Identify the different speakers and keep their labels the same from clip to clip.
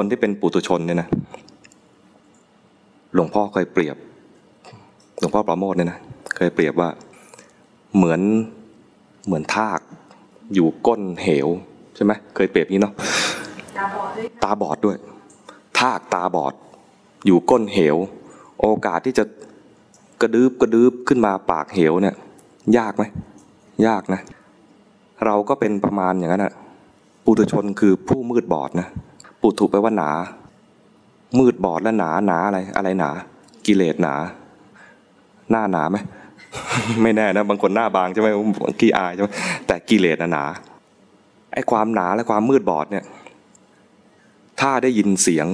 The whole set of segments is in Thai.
Speaker 1: คนที่เป็นปุถุชนเนี่ยนะหลวงพ่อเคยเปรียบ หลวงพ่อประโมทเนี่ยนะเคยเปรียบว่าเหมือนเหมือนทากอยู่ก้นเหวใช่ไหมเคยเปรียบนี้เนาะ
Speaker 2: ตาบอดด้วย
Speaker 1: ตาบอดด้วยทากตาบอด อยู่ก้นเหว โอกาสที่จะกระดืบกระดืบขึ้นมาปากเหวเนี่ย ยากไหมยากนะ เราก็เป็นประมาณอย่างนั้นอะปุถุชนคือผู้มืดบอดนะ ปุถุแปลว่าหนา มืดบอดและหนาหนาอะไร อะไรหนา กิเลสหนา หน้าหนาไหมไม่แน่นะ บางคนหน้าบางใช่ไหมขี้อายใช่ไหมแต่กิเลสหนาไอ้ความหนาและความมืดบอดเนี่ย ถ้าได้ยินเสียง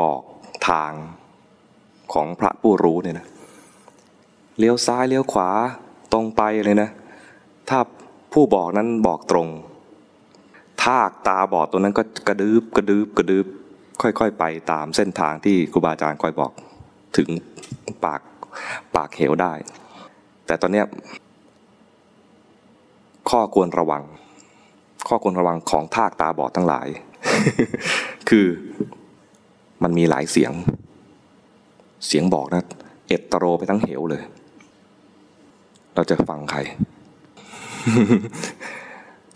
Speaker 1: บอกทางของพระผู้รู้เนี่ยนะเลี้ยวซ้ายเลี้ยวขวาตรงไปเลยนะ ถ้าผู้บอกนั้นบอกตรง ทากตาบอดตัวนั้นก็กระดืบกระดืบกระดืบค่อยๆ ไปตามเส้นทางที่ครูบาอาจารย์คอยบอกถึงปากปากเหวได้ แต่ตอนเนี้ยข้อควรระวัง ข้อควรระวังของทากตาบอดทั้งหลาย คือมันมีหลายเสียง เสียงบอกนะเอตโรไปทั้งเหวเลย เราจะฟังใคร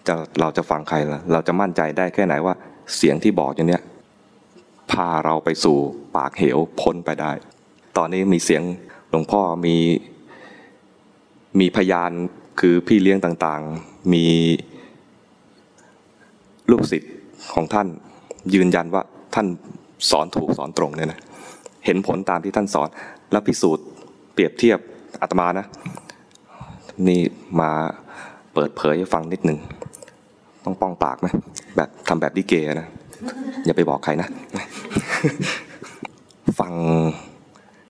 Speaker 1: จะเราจะฟังใครล่ะเราจะมั่นใจได้แค่ไหนว่า เสียงที่บอกอย่างเนี้ยพาเราไปสู่ปากเหวพ้นไปได้ ตอนนี้มีเสียงหลวงพ่อมีมีพยานคือพี่เลี้ยงต่างๆ มีลูกศิษย์ของท่านยืนยันว่าท่านสอนถูกสอนตรงเนี่ยนะเห็นผลตามที่ท่านสอน แล้วพิสูจน์เปรียบเทียบอาตมานะ นี่มาเปิดเผยให้ฟังนิดหนึ่ง ต้องป้องปากไหมแบบทำแบบดิเกนะ อย่าไปบอกใครนะ ฟัง